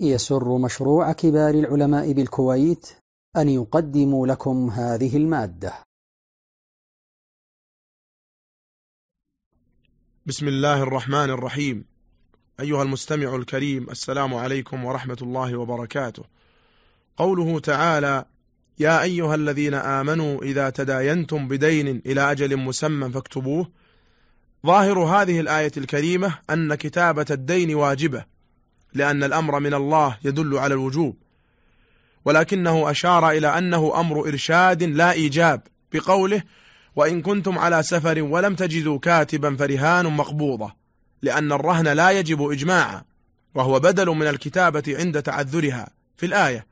يسر مشروع كبار العلماء بالكويت أن يقدم لكم هذه المادة. بسم الله الرحمن الرحيم. أيها المستمع الكريم السلام عليكم ورحمة الله وبركاته. قوله تعالى يا أيها الذين آمنوا إذا تداينتم بدين إلى أجل مسمى فاكتبوه ظاهر هذه الآية الكريمة أن كتابة الدين واجبة لأن الأمر من الله يدل على الوجوب. ولكنه أشار إلى أنه أمر إرشاد لا إيجاب بقوله وإن كنتم على سفر ولم تجدوا كاتبا فرهان مقبوضة لأن الرهن لا يجب إجماعا وهو بدل من الكتابة عند تعذرها في الآية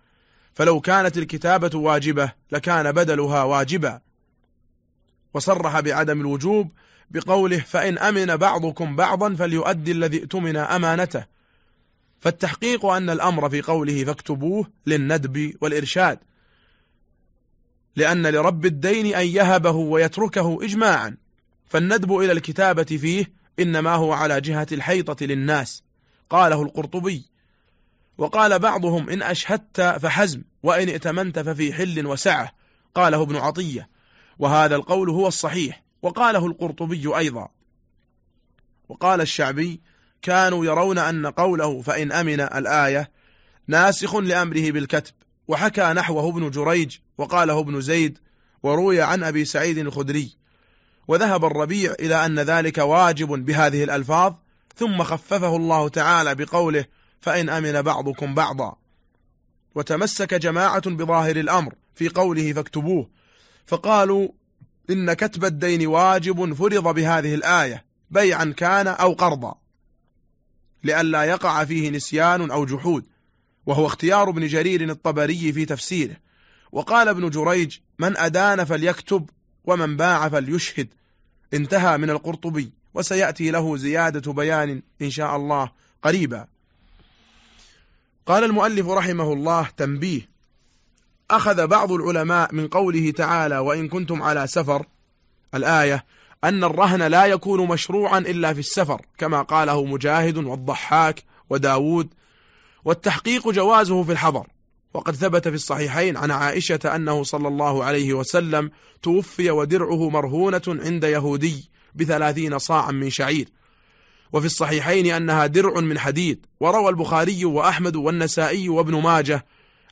فلو كانت الكتابة واجبة لكان بدلها واجبا وصرح بعدم الوجوب بقوله فإن أمن بعضكم بعضا فليؤدي الذي ائتمن أمانته فالتحقيق أن الأمر في قوله فاكتبوه للندب والإرشاد لأن لرب الدين أن يهبه ويتركه إجماعا فالندب إلى الكتابة فيه إنما هو على جهة الحيطة للناس قاله القرطبي. وقال بعضهم إن أشهدت فحزم وإن ائتمنت ففي حل وسعة قاله ابن عطية. وهذا القول هو الصحيح وقاله القرطبي أيضا. وقال الشعبي كانوا يرون أن قوله فإن أمن الآية ناسخ لأمره بالكتب وحكى نحوه ابن جريج وقاله ابن زيد وروي عن أبي سعيد الخدري. وذهب الربيع إلى أن ذلك واجب بهذه الألفاظ ثم خففه الله تعالى بقوله فإن أمن بعضكم بعضا. وتمسك جماعة بظاهر الأمر في قوله فاكتبوه فقالوا إن كتب الدين واجب فرض بهذه الآية بيعا كان أو قرضا. لئلا يقع فيه نسيان أو جحود وهو اختيار ابن جرير الطبري في تفسيره. وقال ابن جريج من أدان فليكتب ومن باع فليشهد. انتهى من القرطبي وسيأتي له زيادة بيان إن شاء الله قريبا. قال المؤلف رحمه الله تنبيه أخذ بعض العلماء من قوله تعالى وإن كنتم على سفر الآية أن الرهن لا يكون مشروعا إلا في السفر كما قاله مجاهد والضحاك وداود والتحقيق جوازه في الحضر. وقد ثبت في الصحيحين عن عائشة أنه صلى الله عليه وسلم توفي ودرعه مرهونة عند يهودي بثلاثين صاعا من شعير. وفي الصحيحين أنها درع من حديد. وروى البخاري وأحمد والنسائي وابن ماجه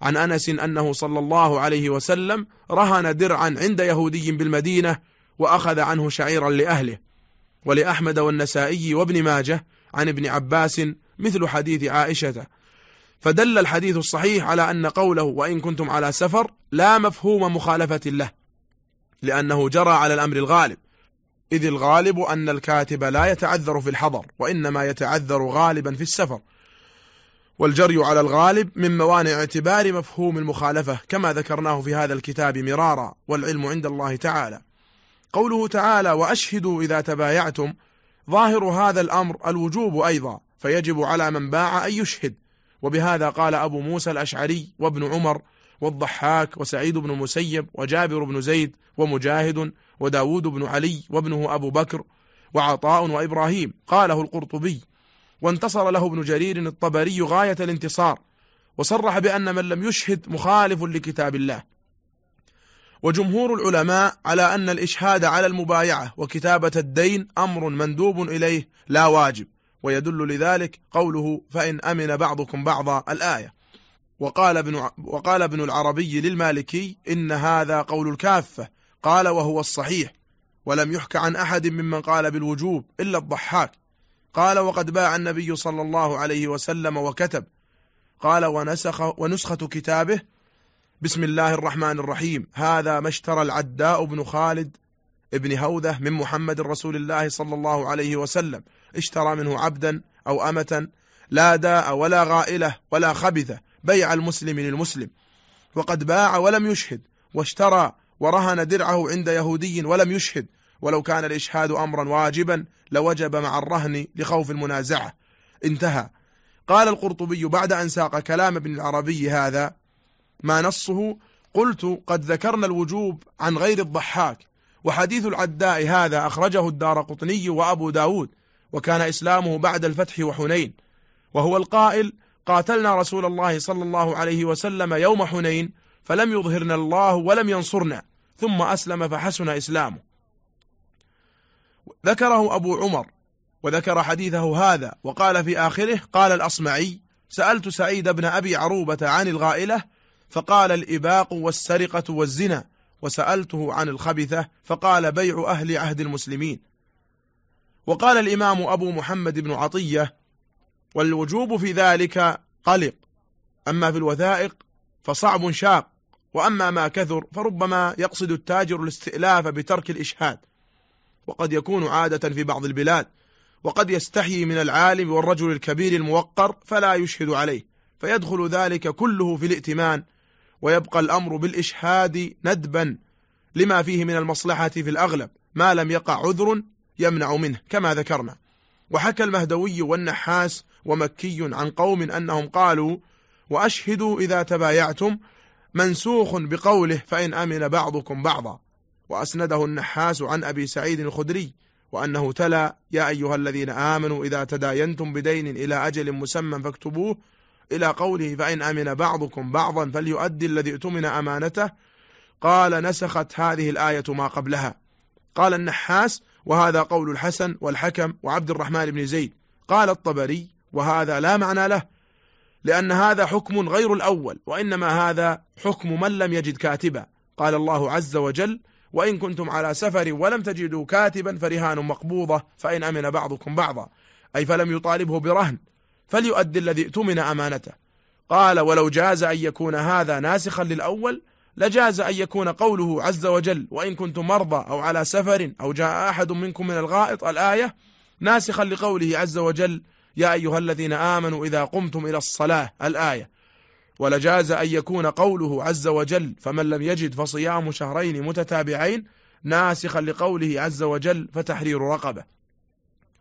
عن أنس أنه صلى الله عليه وسلم رهن درعا عند يهودي بالمدينة وأخذ عنه شعيرا لأهله ولأحمد والنسائي وابن ماجه عن ابن عباس مثل حديث عائشة. فدل الحديث الصحيح على أن قوله وإن كنتم على سفر لا مفهوم مخالفة له لأنه جرى على الأمر الغالب. إذ الغالب أن الكاتب لا يتعذر في الحضر وإنما يتعذر غالبا في السفر. والجري على الغالب من موانع اعتبار مفهوم المخالفة كما ذكرناه في هذا الكتاب مرارا والعلم عند الله تعالى. قوله تعالى وأشهدوا إذا تبايعتم ظاهر هذا الأمر الوجوب أيضا فيجب على من باع أن يشهد. وبهذا قال أبو موسى الأشعري وابن عمر والضحاك وسعيد بن مسيب وجابر بن زيد ومجاهد وداود بن علي وابنه أبو بكر وعطاء وإبراهيم. قاله القرطبي وانتصر له ابن جرير الطبري غاية الانتصار وصرح بأن من لم يشهد مخالف لكتاب الله. وجمهور العلماء على أن الإشهاد على المبايعة وكتابة الدين أمر مندوب إليه لا واجب ويدل لذلك قوله فإن أمن بعضكم بعضا الآية. وقال ابن, وقال ابن العربي للمالكي إن هذا قول الكافة قال وهو الصحيح ولم يحك عن أحد ممن قال بالوجوب إلا الضحاك. قال وقد باع النبي صلى الله عليه وسلم وكتب قال ونسخ ونسخة كتابه بسم الله الرحمن الرحيم هذا ما اشترى العداء بن خالد ابن هوذة من محمد رسول الله صلى الله عليه وسلم اشترى منه عبدا أو أمة لا داء ولا غائلة ولا خبثة بيع المسلم للمسلم وقد باع ولم يشهد واشترى ورهن درعه عند يهودي ولم يشهد ولو كان الإشهاد أمرا واجبا لوجب مع الرهن لخوف المنازعة انتهى قال القرطبي بعد أن ساق كلام ابن العربي هذا ما نصه قلت قد ذكرنا الوجوب عن غير الضحاك وحديث العداء هذا أخرجه الدار قطني وأبو داود وكان إسلامه بعد الفتح وحنين وهو القائل قاتلنا رسول الله صلى الله عليه وسلم يوم حنين فلم يظهرنا الله ولم ينصرنا ثم أسلم فحسن إسلامه. ذكره أبو عمر وذكر حديثه هذا وقال في آخره قال الأصمعي سألت سعيد بن أبي عروبة عن الغائلة فقال الإباق والسرقة والزنا وسألته عن الخبثة فقال بيع أهل عهد المسلمين. وقال الإمام أبو محمد بن عطية والوجوب في ذلك قلق أما في الوثائق فصعب شاق وأما ما كثر فربما يقصد التاجر الاستئلاف بترك الإشهاد. وقد يكون عادة في بعض البلاد وقد يستحيي من العالم والرجل الكبير الموقر فلا يشهد عليه فيدخل ذلك كله في الائتمان ويبقى الأمر بالإشهاد ندبا لما فيه من المصلحة في الأغلب. ما لم يقع عذر يمنع منه كما ذكرنا. وحكى المهدوي والنحاس ومكي عن قوم أنهم قالوا وأشهدوا إذا تبايعتم منسوخ بقوله فإن أمن بعضكم بعضا. وأسنده النحاس عن أبي سعيد الخدري وأنه تلا يا أيها الذين آمنوا إذا تداينتم بدين إلى أجل مسمى فاكتبوه إلى قوله فإن أمن بعضكم بعضا فليؤدي الذي ائتمن أمانته. قال نسخت هذه الآية ما قبلها. قال النحاس وهذا قول الحسن والحكم وعبد الرحمن بن زيد. قال الطبري وهذا لا معنى له لأن هذا حكم غير الأول وإنما هذا حكم من لم يجد كاتبا. قال الله عز وجل وإن كنتم على سفر ولم تجدوا كاتبا فرهان مقبوضة فإن أمن بعضكم بعضا. أي فلم يطالبه برهن. فليؤدي الذي ائتمن أمانته. قال ولو جاز أن يكون هذا ناسخا للأول لجاز أن يكون قوله عز وجل وإن كنتم مرضى أو على سفر أو جاء أحد منكم من الغائط الآية ناسخا لقوله عز وجل يا أيها الذين آمنوا إذا قمتم إلى الصلاة الآية. ولجاز أن يكون قوله عز وجل فمن لم يجد فصيام شهرين متتابعين ناسخا لقوله عز وجل فتحرير رقبة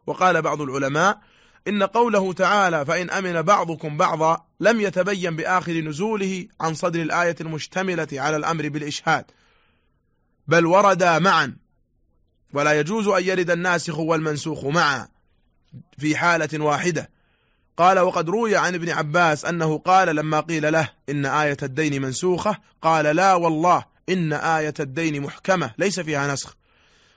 وقال بعض العلماء إن قوله تعالى فإن أمن بعضكم بعضا لم يتبين بآخر نزوله عن صدر الآية المشتملة على الأمر بالإشهاد. بل وردا معا ولا يجوز أن يرد الناسخ والمنسوخ معا في حالة واحدة. قال وقد روي عن ابن عباس أنه قال لما قيل له إن آية الدين منسوخة قال لا والله إن آية الدين محكمة ليس فيها نسخ.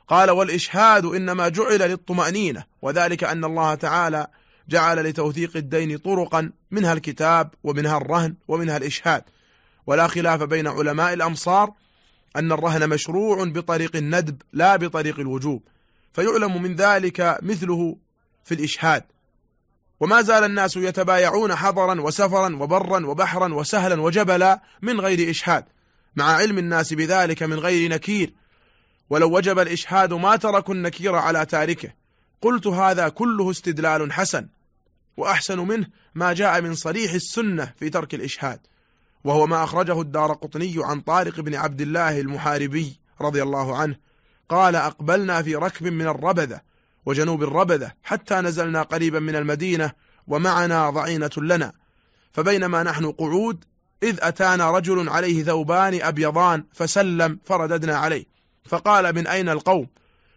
قال والإشهاد إنما جعل للطمأنينة وذلك أن الله تعالى جعل لتوثيق الدين طرقا منها الكتاب ومنها الرهن ومنها الإشهاد. ولا خلاف بين علماء الأمصار أن الرهن مشروع بطريق الندب لا بطريق الوجوب. فيعلم من ذلك مثله في الإشهاد. وما زال الناس يتبايعون حضرا وسفرا وبرا وبحرا وسهلا وجبلا من غير إشهاد مع علم الناس بذلك من غير نكير. ولو وجب الإشهاد ما تركوا النكير على تاركه. قلت هذا كله استدلال حسن وأحسن منه ما جاء من صريح السنة في ترك الإشهاد وهو ما أخرجه الدار قطني عن طارق بن عبد الله المحاربي رضي الله عنه قال أقبلنا في ركب من الربذة وجنوب الربذة حتى نزلنا قريبا من المدينة ومعنا ضعينة لنا فبينما نحن قعود إذ أتانا رجل عليه ثوبان أبيضان فسلم فرددنا عليه. فقال من أين القوم؟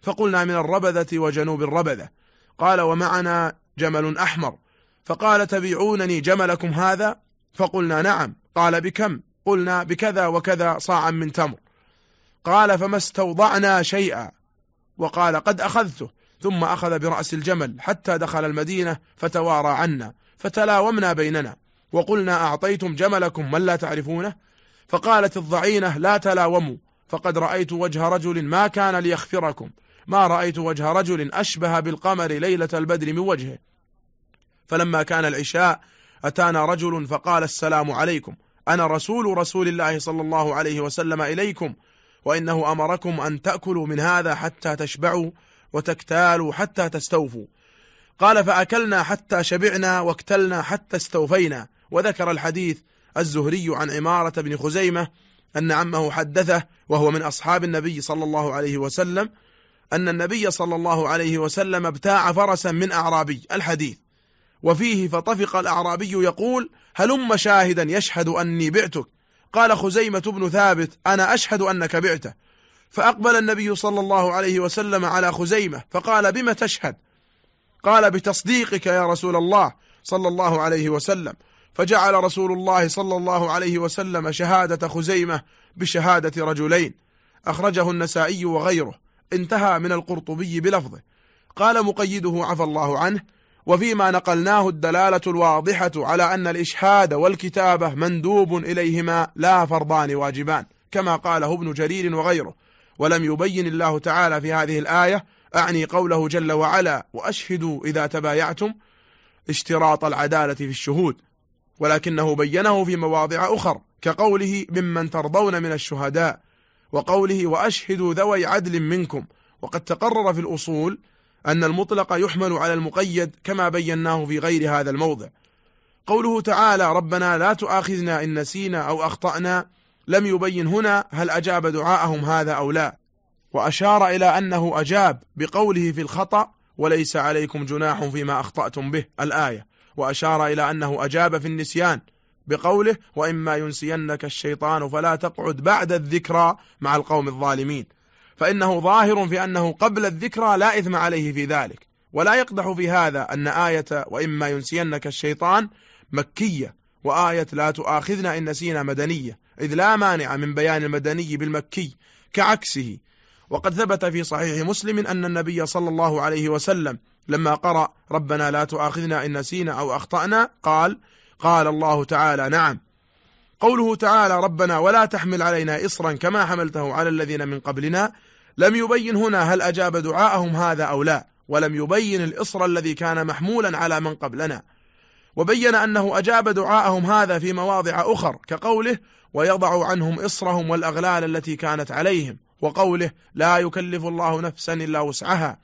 فقلنا من الربذة وجنوب الربذة. قال ومعنا جمل أحمر. فقال تبيعونني جملكم هذا؟ فقلنا نعم. قال بكم؟ قلنا بكذا وكذا صاعا من تمر. قال فما استوضعنا شيئا؟ وقال قد أخذته. ثم أخذ برأس الجمل حتى دخل المدينة فتوارى عنا فتلاومنا بيننا. وقلنا أعطيتم جملكم من لا تعرفونه؟ فقالت الضعينة لا تلاوموا. فقد رأيت وجه رجل ما كان ليخفركم. ما رأيت وجه رجل أشبه بالقمر ليلة البدر من وجهه. فلما كان العشاء أتانا رجل فقال السلام عليكم. أنا رسول رسول الله صلى الله عليه وسلم إليكم وإنه أمركم أن تأكلوا من هذا حتى تشبعوا وتكتالوا حتى تستوفوا. قال فأكلنا حتى شبعنا واكتلنا حتى استوفينا. وذكر الحديث الزهري عن عمارة بن خزيمة أن عمه حدثه وهو من أصحاب النبي صلى الله عليه وسلم أن النبي صلى الله عليه وسلم ابتاع فرسا من أعرابي الحديث. وفيه فطفق الأعرابي يقول هلم شاهدا يشهد أني بعتك؟ قال خزيمة بن ثابت أنا أشهد أنك بعته. فأقبل النبي صلى الله عليه وسلم على خزيمة فقال بم تشهد؟ قال بتصديقك يا رسول الله صلى الله عليه وسلم. فجعل رسول الله صلى الله عليه وسلم شهادة خزيمة بشهادة رجلين. أخرجه النسائي وغيره. انتهى من القرطبي بلفظه. قال مقيده عفى الله عنه وفيما نقلناه الدلالة الواضحة على أن الإشهاد والكتابة مندوب إليهما لا فرضان واجبان كما قاله ابن جرير وغيره. ولم يبين الله تعالى في هذه الآية أعني قوله جل وعلا وأشهدوا إذا تبايعتم اشتراط العدالة في الشهود. ولكنه بينه في مواضع أخر كقوله ممن ترضون من الشهداء وقوله وأشهدوا ذوي عدل منكم. وقد تقرر في الأصول أن المطلق يحمل على المقيد كما بيناه في غير هذا الموضع. قوله تعالى ربنا لا تؤاخذنا إن نسينا أو أخطأنا. لم يبين هنا هل أجاب دعاءهم هذا أو لا. وأشار إلى أنه أجاب بقوله في الخطأ وليس عليكم جناح فيما أخطأتم به. الآية. وأشار إلى أنه أجاب في النسيان بقوله وإما ينسينك الشيطان فلا تقعد بعد الذكرى مع القوم الظالمين. فإنه ظاهر في أنه قبل الذكرى لا إثم عليه في ذلك. ولا يقدح في هذا أن آية وإما ينسينك الشيطان مكية وآية لا تؤاخذنا إن نسينا مدنية إذ لا مانع من بيان المدني بالمكي كعكسه. وقد ثبت في صحيح مسلم أن النبي صلى الله عليه وسلم لما قرأ ربنا لا تؤاخذنا إن نسينا أو أخطأنا قال قال الله تعالى نعم. قوله تعالى ربنا ولا تحمل علينا إصرا كما حملته على الذين من قبلنا. لم يبين هنا هل أجاب دعاءهم هذا أو لا ولم يبين الإصر الذي كان محمولا على من قبلنا. وبين أنه أجاب دعاءهم هذا في مواضع أخر كقوله ويضع عنهم إصرهم والأغلال التي كانت عليهم وقوله لا يكلف الله نفسا إلا وسعها.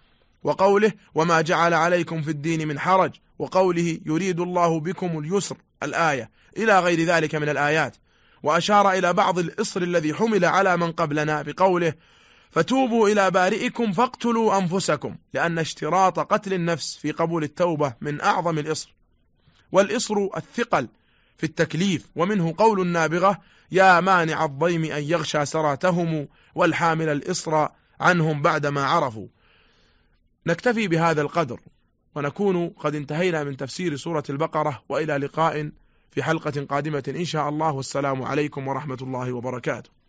وقوله وما جعل عليكم في الدين من حرج وقوله يريد الله بكم اليسر الآية إلى غير ذلك من الآيات. وأشار إلى بعض الإصر الذي حمل على من قبلنا بقوله فتوبوا إلى بارئكم فاقتلوا أنفسكم لأن اشتراط قتل النفس في قبول التوبة من أعظم الإصر. والإصر الثقل في التكليف ومنه قول النابغة يا مانع الضيم أن يغشى سراتهم والحامل الإصر عنهم بعدما عرفوا. نكتفي بهذا القدر ونكون قد انتهينا من تفسير سورة البقرة وإلى لقاء في حلقة قادمة إن شاء الله والسلام عليكم ورحمة الله وبركاته.